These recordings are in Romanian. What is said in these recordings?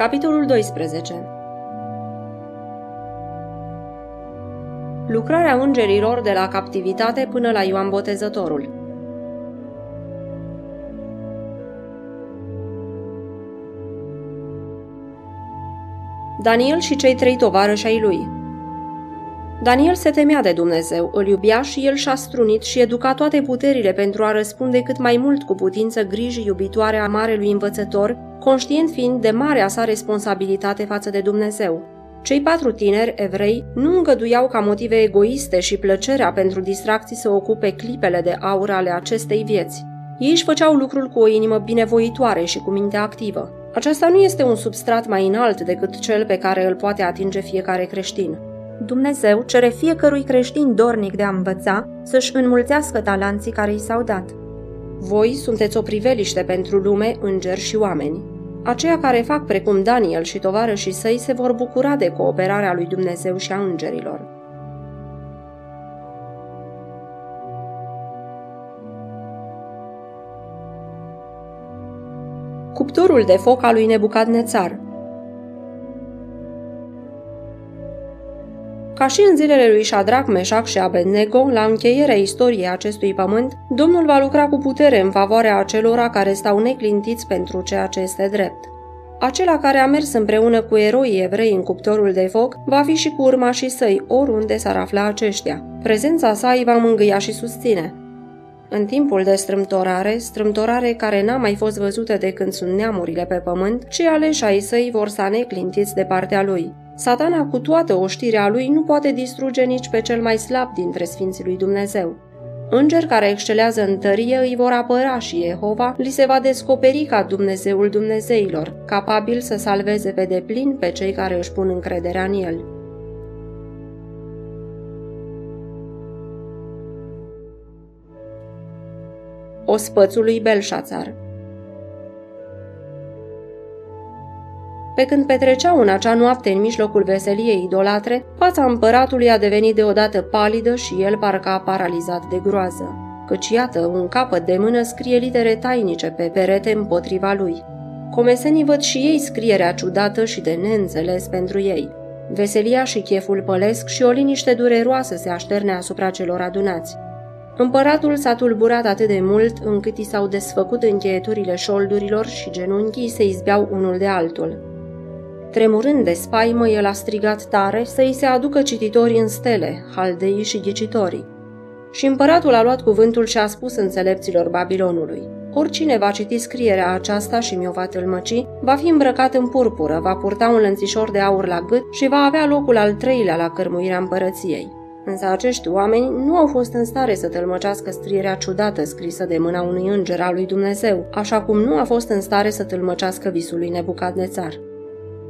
Capitolul 12 Lucrarea îngerilor de la captivitate până la Ioan Botezătorul. Daniel și cei trei tovarăși ai lui Daniel se temea de Dumnezeu, îl iubea și el și-a strunit și educat toate puterile pentru a răspunde cât mai mult cu putință grijii iubitoare a marelui învățător, conștient fiind de marea sa responsabilitate față de Dumnezeu. Cei patru tineri evrei nu îngăduiau ca motive egoiste și plăcerea pentru distracții să ocupe clipele de aur ale acestei vieți. Ei își făceau lucrul cu o inimă binevoitoare și cu minte activă. Aceasta nu este un substrat mai înalt decât cel pe care îl poate atinge fiecare creștin. Dumnezeu cere fiecărui creștin dornic de a învăța să-și înmulțească talanții care i s-au dat. Voi sunteți o priveliște pentru lume, îngeri și oameni. Aceia care fac precum Daniel și tovarășii săi se vor bucura de cooperarea lui Dumnezeu și a îngerilor. Cuptorul de foc al lui Nebucadnețar Ca și în zilele lui Shadrach, Meșac și Abednego, la încheierea istoriei acestui pământ, Domnul va lucra cu putere în favoarea acelora care stau neclintiți pentru ceea ce este drept. Acela care a mers împreună cu eroii evrei în cuptorul de foc va fi și cu urmașii săi, oriunde s-ar afla aceștia. Prezența sa îi va mângâia și susține. În timpul de strâmtorare, strâmtorare care n-a mai fost văzută de când sunt neamurile pe pământ, cei aleși ai săi vor sta neclintiți de partea lui. Satana cu toată oștirea lui nu poate distruge nici pe cel mai slab dintre sfinții lui Dumnezeu. Îngeri care excelează în tărie îi vor apăra și Jehova li se va descoperi ca Dumnezeul Dumnezeilor, capabil să salveze pe deplin pe cei care își pun încrederea în el. Ospățul lui Belșațar Pe când petreceau în acea noapte în mijlocul veseliei idolatre, fața împăratului a devenit deodată palidă și el parcă a paralizat de groază. Căci iată, un capăt de mână scrie litere tainice pe perete împotriva lui. Comesenii văd și ei scrierea ciudată și de neînțeles pentru ei. Veselia și cheful pălesc și o liniște dureroasă se așterne asupra celor adunați. Împăratul s-a tulburat atât de mult încât i s-au desfăcut încheieturile șoldurilor și genunchii se izbeau unul de altul. Tremurând de spaimă, el a strigat tare să îi se aducă cititorii în stele, haldeii și ghicitorii. Și împăratul a luat cuvântul și a spus înțelepților Babilonului. Oricine va citi scrierea aceasta și mi-o va tâlmăci, va fi îmbrăcat în purpură, va purta un lănțișor de aur la gât și va avea locul al treilea la cărmuirea împărăției. Însă acești oameni nu au fost în stare să tălmăcească scrierea ciudată scrisă de mâna unui înger al lui Dumnezeu, așa cum nu a fost în stare să tâlmăcească visul lui Nebucadnețar.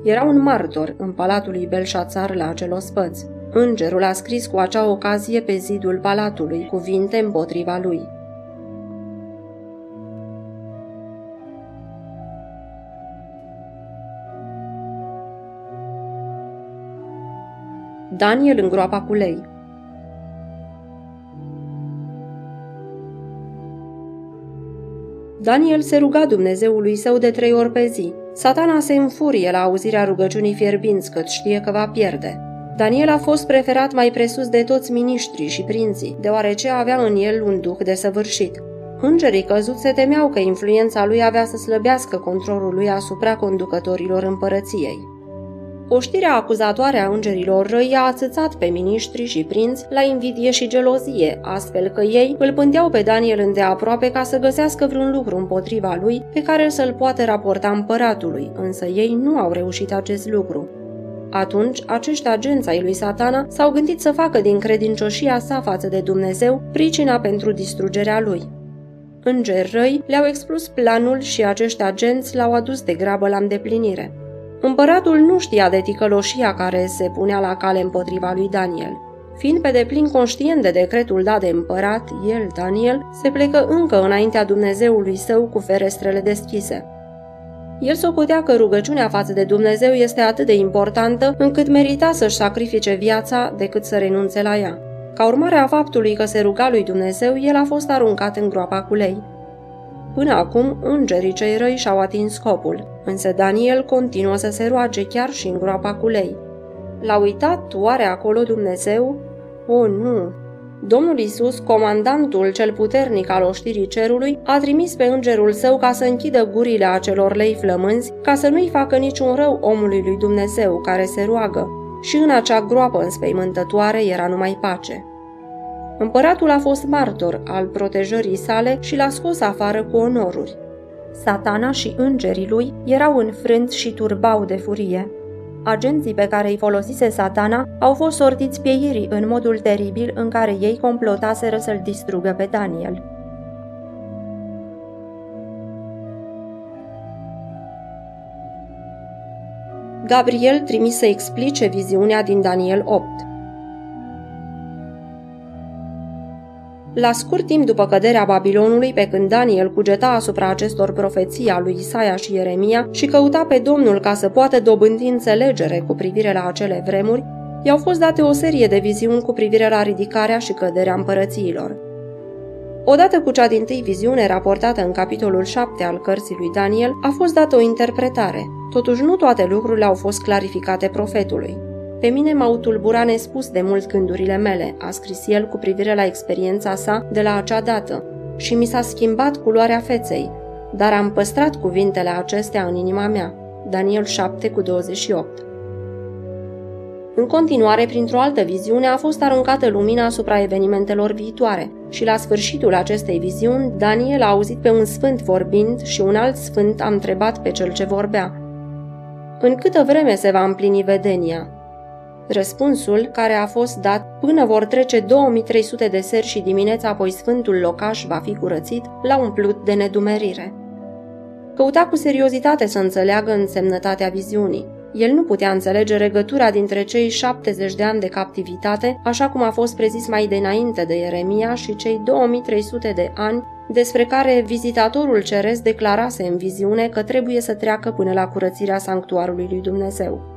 Era un martor în palatul lui Belșațar la acel ospăț. Îngerul a scris cu acea ocazie pe zidul palatului cuvinte împotriva lui. Daniel în groapa cu lei Daniel se ruga Dumnezeului său de trei ori pe zi. Satana se înfurie la auzirea rugăciunii fierbinți, cât știe că va pierde. Daniel a fost preferat mai presus de toți miniștrii și prinții, deoarece avea în el un duh desăvârșit. Îngerii căzuți se temeau că influența lui avea să slăbească controlul lui asupra conducătorilor împărăției. Oștirea acuzatoare a îngerilor răi a ațățat pe miniștri și prinți la invidie și gelozie, astfel că ei îl pândeau pe Daniel îndeaproape ca să găsească vreun lucru împotriva lui pe care să-l poate raporta împăratului, însă ei nu au reușit acest lucru. Atunci, acești agenți ai lui satana s-au gândit să facă din credincioșia sa față de Dumnezeu pricina pentru distrugerea lui. Îngeri răi le-au expus planul și acești agenți l-au adus de grabă la îndeplinire. Împăratul nu știa de ticăloșia care se punea la cale împotriva lui Daniel. Fiind pe deplin conștient de decretul dat de împărat, el, Daniel, se plecă încă înaintea Dumnezeului său cu ferestrele deschise. El socotea că rugăciunea față de Dumnezeu este atât de importantă încât merita să-și sacrifice viața decât să renunțe la ea. Ca urmare a faptului că se ruga lui Dumnezeu, el a fost aruncat în groapa cu lei. Până acum, îngerii cei răi și-au atins scopul, însă Daniel continuă să se roage chiar și în groapa cu lei. L-a uitat oare acolo Dumnezeu? O, nu! Domnul Isus, comandantul cel puternic al oștirii cerului, a trimis pe îngerul său ca să închidă gurile acelor lei flămânzi, ca să nu-i facă niciun rău omului lui Dumnezeu care se roagă. Și în acea groapă înspăimântătoare era numai pace. Împăratul a fost martor al protejării sale și l-a scos afară cu onoruri. Satana și îngerii lui erau înfrânți și turbau de furie. Agenții pe care îi folosise satana au fost sortiți pieirii în modul teribil în care ei complotaseră să-l distrugă pe Daniel. Gabriel trimis să explice viziunea din Daniel 8. La scurt timp după căderea Babilonului, pe când Daniel cugeta asupra acestor profeții a lui Isaia și Ieremia și căuta pe Domnul ca să poată dobândi înțelegere cu privire la acele vremuri, i-au fost date o serie de viziuni cu privire la ridicarea și căderea împărățiilor. Odată cu cea din tâi viziune raportată în capitolul 7 al cărții lui Daniel, a fost dată o interpretare. Totuși nu toate lucrurile au fost clarificate profetului. Pe mine m-au tulburat nespus de mult gândurile mele, a scris el cu privire la experiența sa de la acea dată, și mi s-a schimbat culoarea feței, dar am păstrat cuvintele acestea în inima mea. Daniel 7 cu 28 În continuare, printr-o altă viziune, a fost aruncată lumina asupra evenimentelor viitoare și la sfârșitul acestei viziuni, Daniel a auzit pe un sfânt vorbind și un alt sfânt a întrebat pe cel ce vorbea. În câtă vreme se va împlini vedenia? Răspunsul, care a fost dat până vor trece 2300 de seri și dimineața apoi sfântul locaș va fi curățit, l-a umplut de nedumerire. Căuta cu seriozitate să înțeleagă însemnătatea viziunii. El nu putea înțelege legătura dintre cei 70 de ani de captivitate, așa cum a fost prezis mai dinainte de Ieremia, și cei 2300 de ani despre care vizitatorul ceresc declarase în viziune că trebuie să treacă până la curățirea sanctuarului lui Dumnezeu.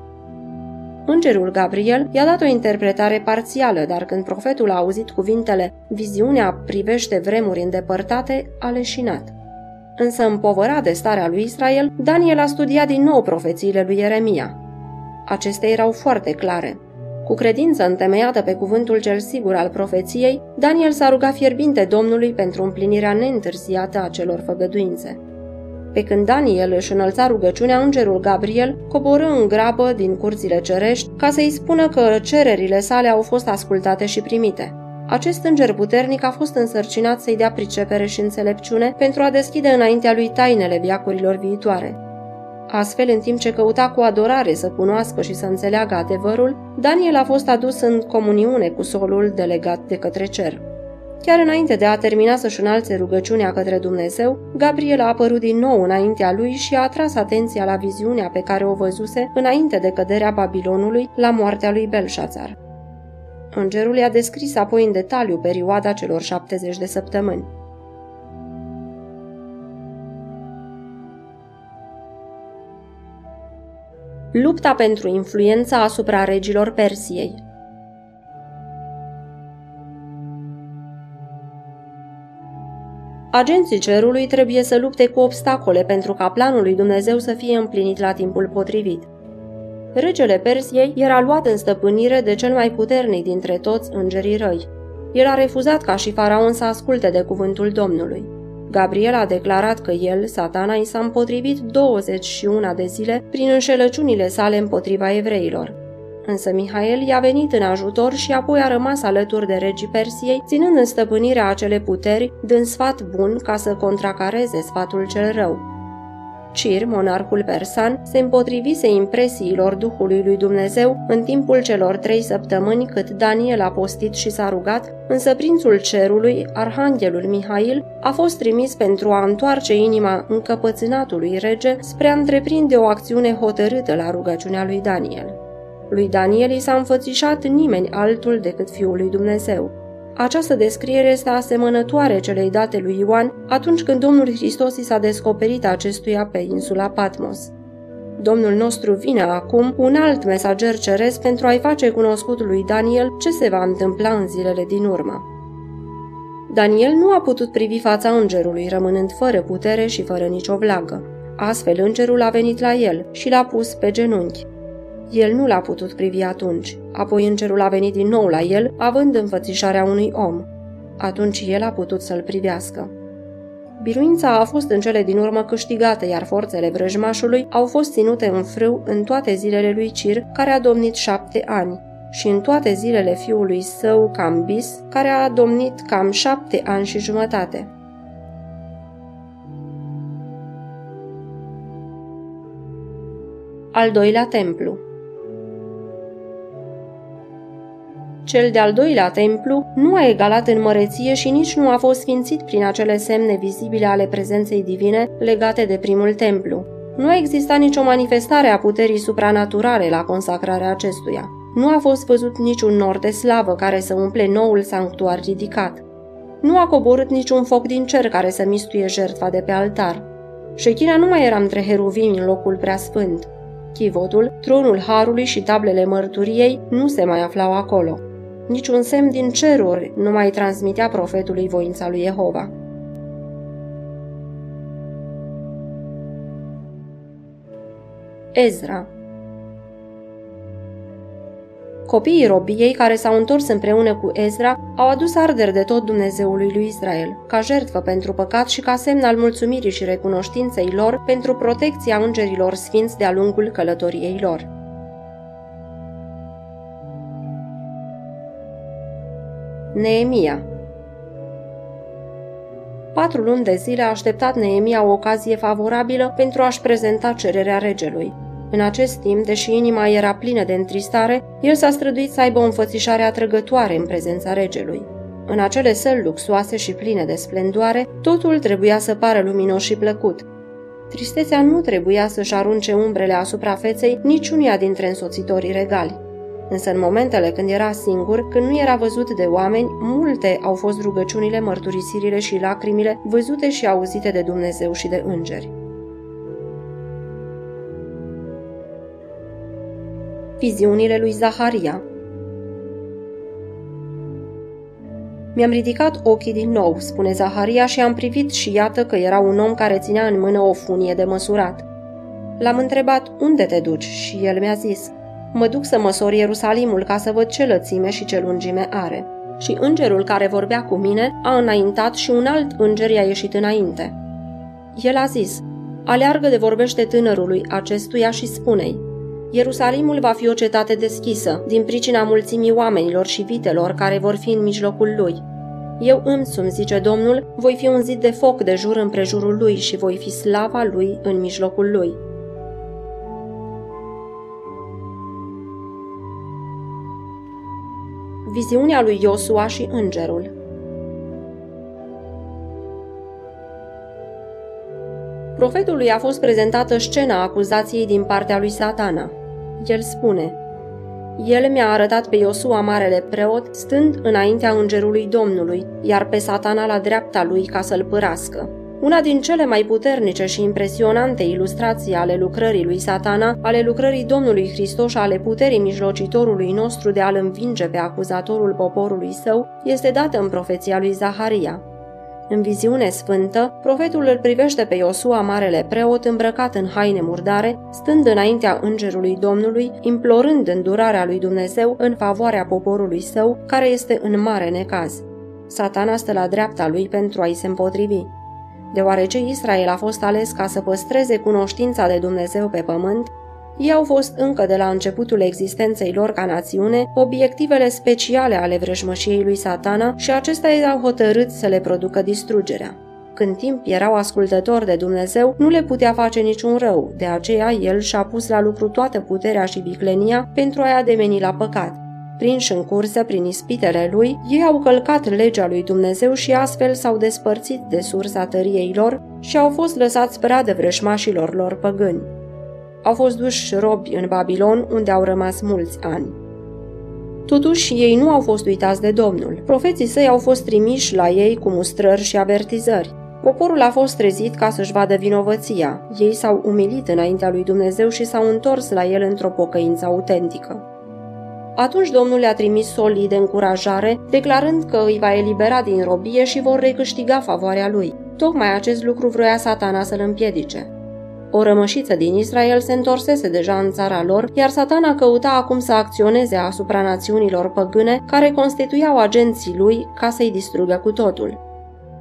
Îngerul Gabriel i-a dat o interpretare parțială, dar când profetul a auzit cuvintele Viziunea privește vremuri îndepărtate, a leșinat. Însă împovărat de starea lui Israel, Daniel a studiat din nou profețiile lui Ieremia. Acestea erau foarte clare. Cu credință întemeiată pe cuvântul cel sigur al profeției, Daniel s-a rugat fierbinte Domnului pentru împlinirea neîntârziată a celor făgăduințe. Pe când Daniel își înălța rugăciunea, îngerul Gabriel coborâ în grabă din curțile cerești ca să-i spună că cererile sale au fost ascultate și primite. Acest înger puternic a fost însărcinat să-i dea pricepere și înțelepciune pentru a deschide înaintea lui tainele viacurilor viitoare. Astfel, în timp ce căuta cu adorare să cunoască și să înțeleagă adevărul, Daniel a fost adus în comuniune cu solul delegat de către cer. Chiar înainte de a termina să-și înalțe rugăciunea către Dumnezeu, Gabriel a apărut din nou înaintea lui și a atras atenția la viziunea pe care o văzuse înainte de căderea Babilonului la moartea lui Belșațar. Îngerul i-a descris apoi în detaliu perioada celor 70 de săptămâni. Lupta pentru influența asupra regilor Persiei Agenții cerului trebuie să lupte cu obstacole pentru ca planul lui Dumnezeu să fie împlinit la timpul potrivit. Regele Persiei era luat în stăpânire de cel mai puternic dintre toți îngerii răi. El a refuzat ca și faraon să asculte de cuvântul Domnului. Gabriel a declarat că el, satana, i s-a împotrivit 21 de zile prin înșelăciunile sale împotriva evreilor. Însă Mihail i-a venit în ajutor și apoi a rămas alături de regii Persiei, ținând în stăpânirea acele puteri, dând sfat bun ca să contracareze sfatul cel rău. Cir, monarhul persan, se împotrivise impresiilor Duhului lui Dumnezeu în timpul celor trei săptămâni cât Daniel a postit și s-a rugat, însă prințul cerului, arhanghelul Mihail, a fost trimis pentru a întoarce inima încăpățânatului rege spre a întreprinde o acțiune hotărâtă la rugăciunea lui Daniel. Lui Daniel i s-a înfățișat nimeni altul decât Fiul lui Dumnezeu. Această descriere este asemănătoare celei date lui Ioan atunci când Domnul Hristos i s-a descoperit acestuia pe insula Patmos. Domnul nostru vine acum cu un alt mesager ceresc pentru a-i face cunoscut lui Daniel ce se va întâmpla în zilele din urmă. Daniel nu a putut privi fața îngerului, rămânând fără putere și fără nicio vlagă. Astfel îngerul a venit la el și l-a pus pe genunchi. El nu l-a putut privi atunci. Apoi îngerul a venit din nou la el, având înfățișarea unui om. Atunci el a putut să-l privească. Biruința a fost în cele din urmă câștigată, iar forțele vrăjmașului au fost ținute în frâu în toate zilele lui Cir, care a domnit șapte ani, și în toate zilele fiului său Cambis, care a domnit cam șapte ani și jumătate. Al doilea templu Cel de-al doilea templu nu a egalat în măreție și nici nu a fost sfințit prin acele semne vizibile ale prezenței divine legate de primul templu. Nu a existat nicio manifestare a puterii supranaturale la consacrarea acestuia. Nu a fost văzut niciun nor de slavă care să umple noul sanctuar ridicat. Nu a coborât niciun foc din cer care să mistuie jertfa de pe altar. Șechina nu mai era între heruvimi în locul preasfânt. Chivotul, tronul harului și tablele mărturiei nu se mai aflau acolo. Niciun semn din ceruri nu mai transmitea profetului voința lui Jehova. Ezra Copiii robiei care s-au întors împreună cu Ezra au adus arderi de tot Dumnezeului lui Israel, ca jertfă pentru păcat și ca semn al mulțumirii și recunoștinței lor pentru protecția îngerilor sfinți de-a lungul călătoriei lor. Neemia Patru luni de zile a așteptat Neemia o ocazie favorabilă pentru a-și prezenta cererea regelui. În acest timp, deși inima era plină de întristare, el s-a străduit să aibă o înfățișare atrăgătoare în prezența regelui. În acele săli luxoase și pline de splendoare, totul trebuia să pară luminos și plăcut. Tristețea nu trebuia să-și arunce umbrele asupra feței niciunia dintre însoțitorii regali. Însă în momentele când era singur, când nu era văzut de oameni, multe au fost rugăciunile, mărturisirile și lacrimile văzute și auzite de Dumnezeu și de îngeri. Viziunile lui Zaharia Mi-am ridicat ochii din nou, spune Zaharia, și am privit și iată că era un om care ținea în mână o funie de măsurat. L-am întrebat, unde te duci? Și el mi-a zis, mă duc să măsor Ierusalimul ca să văd ce lățime și ce lungime are. Și îngerul care vorbea cu mine a înaintat și un alt înger i-a ieșit înainte. El a zis, aleargă de vorbește tânărului acestuia și spune-i, Ierusalimul va fi o cetate deschisă, din pricina mulțimii oamenilor și vitelor care vor fi în mijlocul lui. Eu însumi, zice Domnul, voi fi un zid de foc de jur împrejurul lui și voi fi slava lui în mijlocul lui. Viziunea lui Iosua și îngerul Profetului a fost prezentată scena acuzației din partea lui satana. El spune, El mi-a arătat pe Iosua marele preot, stând înaintea îngerului Domnului, iar pe satana la dreapta lui ca să-l părască. Una din cele mai puternice și impresionante ilustrații ale lucrării lui satana, ale lucrării Domnului Hristos și ale puterii mijlocitorului nostru de a-l învinge pe acuzatorul poporului său, este dată în profeția lui Zaharia. În viziune sfântă, profetul îl privește pe Iosua, marele preot, îmbrăcat în haine murdare, stând înaintea îngerului Domnului, implorând îndurarea lui Dumnezeu în favoarea poporului său, care este în mare necaz. Satana stă la dreapta lui pentru a-i se împotrivi. Deoarece Israel a fost ales ca să păstreze cunoștința de Dumnezeu pe pământ, ei au fost încă de la începutul existenței lor ca națiune obiectivele speciale ale vrăjmășiei lui satana și acesta i-au hotărât să le producă distrugerea. Când timp erau ascultători de Dumnezeu, nu le putea face niciun rău, de aceea el și-a pus la lucru toată puterea și viclenia pentru a-i ademeni la păcat. Prinși în cursă prin ispitele lui, ei au călcat legea lui Dumnezeu și astfel s-au despărțit de sursa tăriei lor și au fost lăsați pradă vrăjmașilor lor păgâni au fost duși robi în Babilon, unde au rămas mulți ani. Totuși, ei nu au fost uitați de Domnul. Profeții săi au fost trimiși la ei cu mustrări și avertizări. Poporul a fost trezit ca să-și vadă vinovăția. Ei s-au umilit înaintea lui Dumnezeu și s-au întors la el într-o pocăință autentică. Atunci Domnul le-a trimis solii de încurajare, declarând că îi va elibera din robie și vor recâștiga favoarea lui. Tocmai acest lucru vroia satana să-l împiedice. O rămășiță din Israel se întorsese deja în țara lor, iar satana căuta acum să acționeze asupra națiunilor păgâne care constituiau agenții lui ca să-i distrugă cu totul.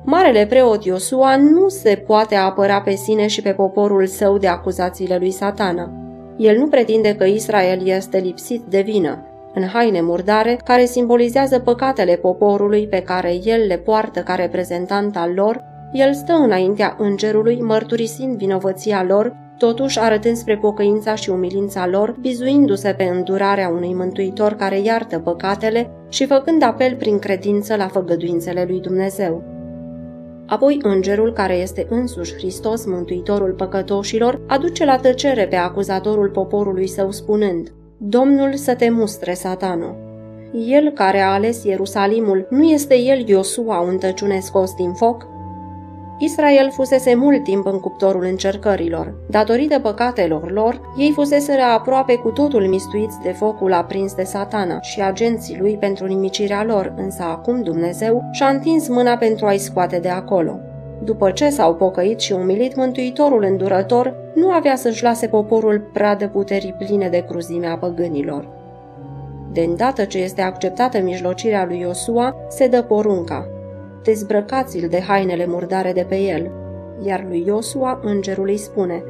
Marele preot Iosua nu se poate apăra pe sine și pe poporul său de acuzațiile lui satana. El nu pretinde că Israel este lipsit de vină. În haine murdare, care simbolizează păcatele poporului pe care el le poartă ca reprezentant al lor, el stă înaintea îngerului, mărturisind vinovăția lor, totuși arătând spre pocăința și umilința lor, bizuindu-se pe îndurarea unui mântuitor care iartă păcatele și făcând apel prin credință la făgăduințele lui Dumnezeu. Apoi îngerul, care este însuși Hristos, mântuitorul păcătoșilor, aduce la tăcere pe acuzatorul poporului său spunând Domnul să te mustre, satanul. El care a ales Ierusalimul, nu este el Iosua un tăciune scos din foc? Israel fusese mult timp în cuptorul încercărilor. Datorită păcatelor lor, ei fuseseră aproape cu totul mistuiți de focul aprins de satana și agenții lui pentru nimicirea lor, însă acum Dumnezeu și-a întins mâna pentru a-i scoate de acolo. După ce s-au pocăit și umilit, Mântuitorul îndurător nu avea să-și lase poporul pradă puterii pline de cruzimea păgânilor. De îndată ce este acceptată mijlocirea lui Iosua, se dă porunca dezbrăcați-l de hainele murdare de pe el. Iar lui Iosua îngerul îi spune,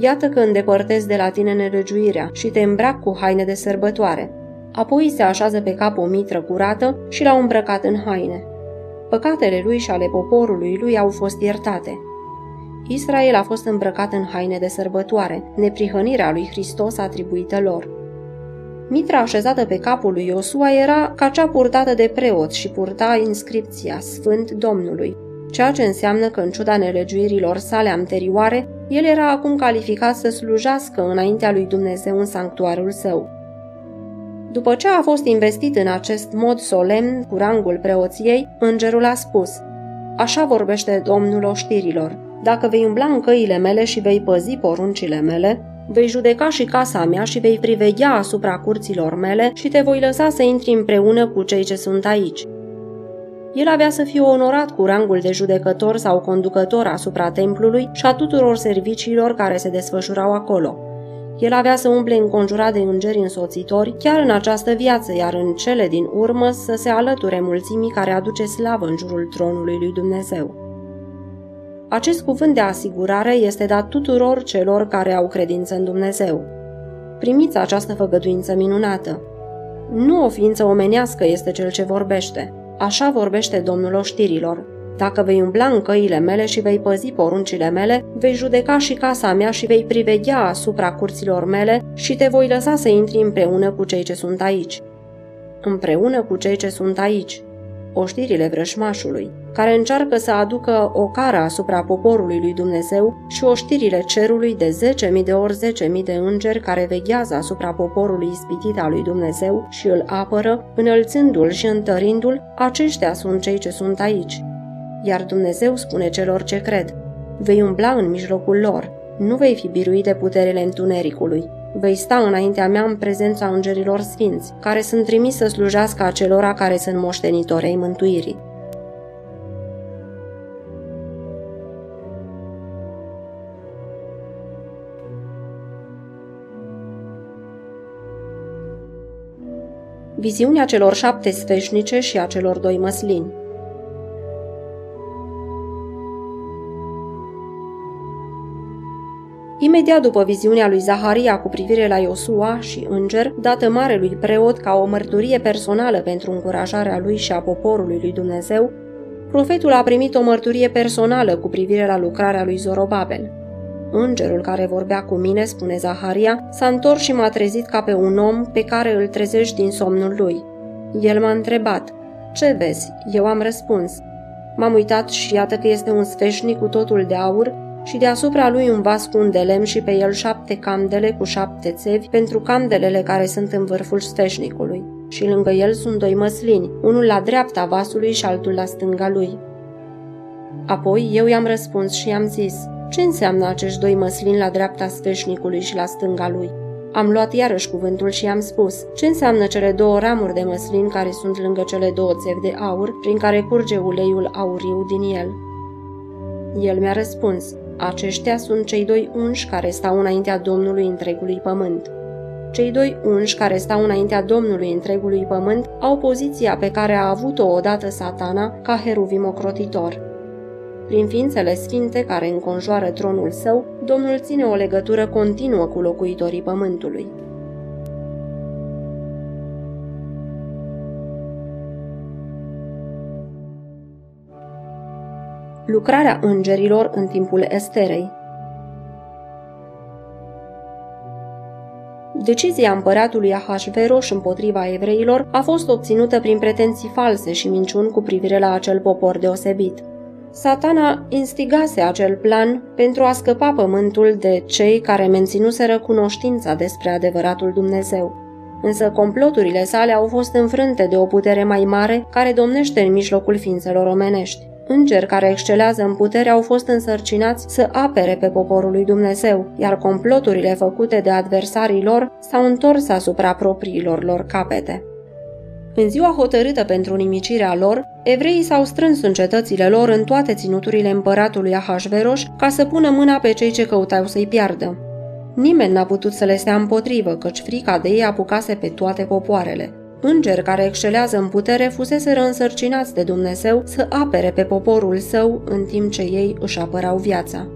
Iată că îndepărtezi de la tine nelegiuirea și te îmbrac cu haine de sărbătoare. Apoi se așează pe cap o mitră curată și l-au îmbrăcat în haine. Păcatele lui și ale poporului lui au fost iertate. Israel a fost îmbrăcat în haine de sărbătoare, neprihănirea lui Hristos atribuită lor. Mitra așezată pe capul lui Iosua era ca cea purtată de preot și purta inscripția Sfânt Domnului, ceea ce înseamnă că în ciuda nelegiuirilor sale anterioare, el era acum calificat să slujească înaintea lui Dumnezeu în sanctuarul său. După ce a fost investit în acest mod solemn cu rangul preoției, îngerul a spus Așa vorbește Domnul oștirilor, dacă vei umbla în căile mele și vei păzi poruncile mele, Vei judeca și casa mea și vei priveghea asupra curților mele și te voi lăsa să intri împreună cu cei ce sunt aici. El avea să fie onorat cu rangul de judecător sau conducător asupra templului și a tuturor serviciilor care se desfășurau acolo. El avea să umble înconjurat de îngeri însoțitori chiar în această viață, iar în cele din urmă să se alăture mulțimii care aduce slavă în jurul tronului lui Dumnezeu. Acest cuvânt de asigurare este dat tuturor celor care au credință în Dumnezeu. Primiți această făgăduință minunată. Nu o ființă omenească este cel ce vorbește. Așa vorbește Domnul oștirilor. Dacă vei umbla în căile mele și vei păzi poruncile mele, vei judeca și casa mea și vei priveghea asupra curților mele și te voi lăsa să intri împreună cu cei ce sunt aici. Împreună cu cei ce sunt aici oștirile vrășmașului, care încearcă să aducă o cară asupra poporului lui Dumnezeu și oștirile cerului de 10.000 de ori 10.000 de îngeri care veghează asupra poporului ispitit al lui Dumnezeu și îl apără, înălțându-l și întărindu-l, aceștia sunt cei ce sunt aici. Iar Dumnezeu spune celor ce cred, vei umbla în mijlocul lor, nu vei fi biruit de puterile întunericului, Vei sta înaintea mea în prezența îngerilor sfinți, care sunt trimiși să slujească acelora care sunt moștenitorei mântuirii. Viziunea celor șapte sfeșnice și a celor doi măslini Imediat după viziunea lui Zaharia cu privire la Iosua și înger, dată marelui preot ca o mărturie personală pentru încurajarea lui și a poporului lui Dumnezeu, profetul a primit o mărturie personală cu privire la lucrarea lui Zorobabel. Îngerul care vorbea cu mine, spune Zaharia, s-a întors și m-a trezit ca pe un om pe care îl trezești din somnul lui. El m-a întrebat, ce vezi? Eu am răspuns. M-am uitat și iată că este un sfeșnic cu totul de aur și deasupra lui un vas cu un de lemn și pe el șapte candele cu șapte țevi pentru candelele care sunt în vârful sfeșnicului. Și lângă el sunt doi măslini, unul la dreapta vasului și altul la stânga lui. Apoi eu i-am răspuns și i-am zis, ce înseamnă acești doi măslini la dreapta sfeșnicului și la stânga lui? Am luat iarăși cuvântul și am spus, ce înseamnă cele două ramuri de măslin care sunt lângă cele două țevi de aur, prin care curge uleiul auriu din el? El mi-a răspuns, aceștia sunt cei doi unși care stau înaintea Domnului întregului pământ. Cei doi unși care stau înaintea Domnului întregului pământ au poziția pe care a avut-o odată satana ca heruvim ocrotitor. Prin ființele sfinte care înconjoară tronul său, Domnul ține o legătură continuă cu locuitorii pământului. Lucrarea îngerilor în timpul Esterei Decizia împăratului Ahasveros împotriva evreilor a fost obținută prin pretenții false și minciuni cu privire la acel popor deosebit. Satana instigase acel plan pentru a scăpa pământul de cei care menținuseră cunoștința despre adevăratul Dumnezeu. Însă comploturile sale au fost înfrânte de o putere mai mare care domnește în mijlocul ființelor omenești. Îngeri care excelează în putere au fost însărcinați să apere pe poporul lui Dumnezeu, iar comploturile făcute de adversarii lor s-au întors asupra propriilor lor capete. În ziua hotărâtă pentru nimicirea lor, evreii s-au strâns în cetățile lor în toate ținuturile împăratului Ahasveros ca să pună mâna pe cei ce căutau să-i piardă. Nimeni n-a putut să le stea împotrivă, căci frica de ei apucase pe toate popoarele. Îngeri care excelează în putere fusese însărcinați de Dumnezeu să apere pe poporul său în timp ce ei își apărau viața.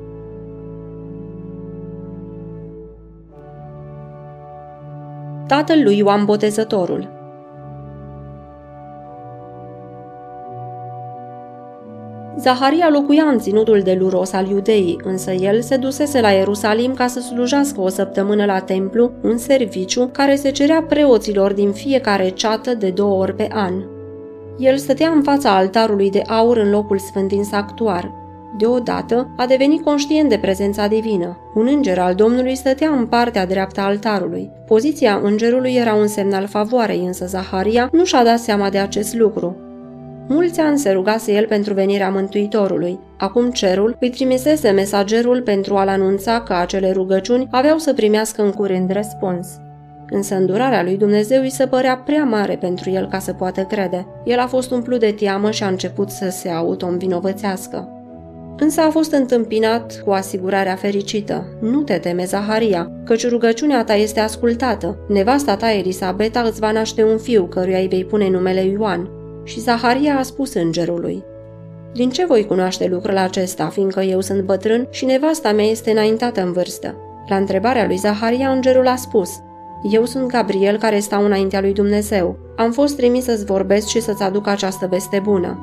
Tatăl lui Ioan Botezătorul Zaharia locuia în ținutul de Luros al iudeii, însă el se dusese la Ierusalim ca să slujească o săptămână la templu, un serviciu care se cerea preoților din fiecare ceată de două ori pe an. El stătea în fața altarului de aur în locul sfânt din sactuar. Deodată a devenit conștient de prezența divină. Un înger al Domnului stătea în partea dreaptă a altarului. Poziția îngerului era un semn al favoarei, însă Zaharia nu și-a dat seama de acest lucru. Mulți ani se rugase el pentru venirea Mântuitorului. Acum cerul îi trimisese mesagerul pentru a-l anunța că acele rugăciuni aveau să primească în curând răspuns. Însă îndurarea lui Dumnezeu îi se părea prea mare pentru el ca să poată crede. El a fost umplut de teamă și a început să se auto-învinovățească. Însă a fost întâmpinat cu asigurarea fericită. Nu te teme, Zaharia, căci rugăciunea ta este ascultată. Nevasta ta, Elisabeta, îți va naște un fiu, căruia îi vei pune numele Ioan. Și Zaharia a spus îngerului, Din ce voi cunoaște lucrul acesta, fiindcă eu sunt bătrân și nevasta mea este înaintată în vârstă? La întrebarea lui Zaharia, îngerul a spus, Eu sunt Gabriel care stau înaintea lui Dumnezeu. Am fost trimis să-ți vorbesc și să-ți aduc această veste bună.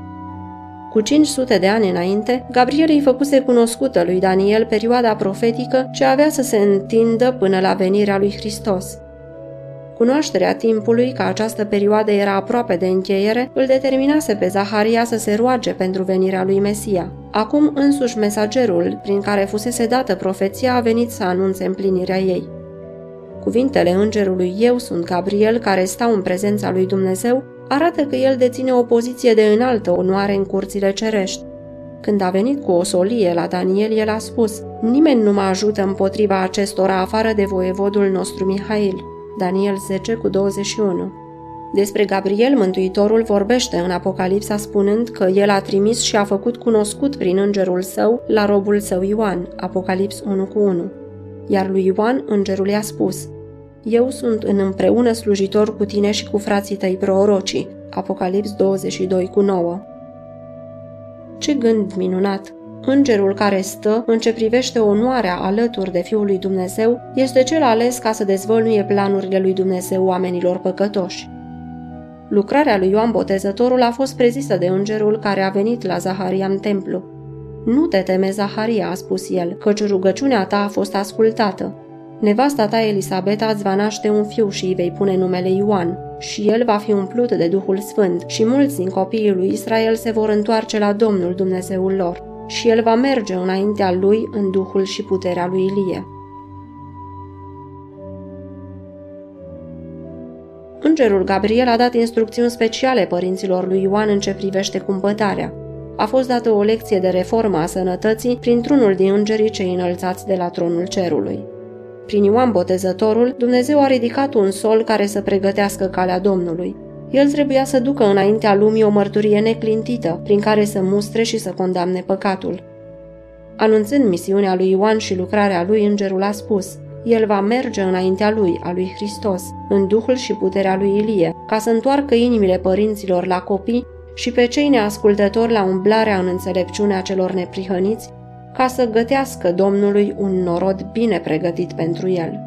Cu 500 de ani înainte, Gabriel îi făcuse cunoscută lui Daniel perioada profetică ce avea să se întindă până la venirea lui Hristos. Cunoașterea timpului că această perioadă era aproape de încheiere îl determinase pe Zaharia să se roage pentru venirea lui Mesia. Acum însuși mesagerul, prin care fusese dată profeția, a venit să anunțe împlinirea ei. Cuvintele îngerului Eu sunt Gabriel, care stau în prezența lui Dumnezeu, arată că el deține o poziție de înaltă onoare în curțile cerești. Când a venit cu o solie la Daniel, el a spus, Nimeni nu mă ajută împotriva acestora afară de voievodul nostru Mihail. Daniel 10 cu 21. Despre Gabriel, Mântuitorul vorbește în Apocalipsa spunând că el a trimis și a făcut cunoscut prin îngerul său la robul său Ioan, Apocalips 1 cu 1. Iar lui Ioan îngerul i-a spus, Eu sunt în împreună slujitor cu tine și cu frații tăi prorocii, Apocalips 22 cu 9. Ce gând minunat! Îngerul care stă, în ce privește onoarea alături de Fiul lui Dumnezeu, este cel ales ca să dezvăluie planurile lui Dumnezeu oamenilor păcătoși. Lucrarea lui Ioan Botezătorul a fost prezisă de îngerul care a venit la Zaharia în templu. Nu te teme, Zaharia, a spus el, căci rugăciunea ta a fost ascultată. Nevasta ta Elisabeta îți va naște un fiu și îi vei pune numele Ioan, și el va fi umplut de Duhul Sfânt și mulți din copiii lui Israel se vor întoarce la Domnul Dumnezeul lor și el va merge înaintea lui în duhul și puterea lui Ilie. Îngerul Gabriel a dat instrucțiuni speciale părinților lui Ioan în ce privește cumpătarea. A fost dată o lecție de reformă a sănătății printr-unul din îngerii cei înălțați de la tronul cerului. Prin Ioan Botezătorul, Dumnezeu a ridicat un sol care să pregătească calea Domnului. El trebuia să ducă înaintea lumii o mărturie neclintită, prin care să mustre și să condamne păcatul. Anunțând misiunea lui Ioan și lucrarea lui, îngerul a spus, el va merge înaintea lui, a lui Hristos, în duhul și puterea lui Ilie, ca să întoarcă inimile părinților la copii și pe cei neascultători la umblarea în înțelepciunea celor neprihăniți, ca să gătească Domnului un norod bine pregătit pentru el.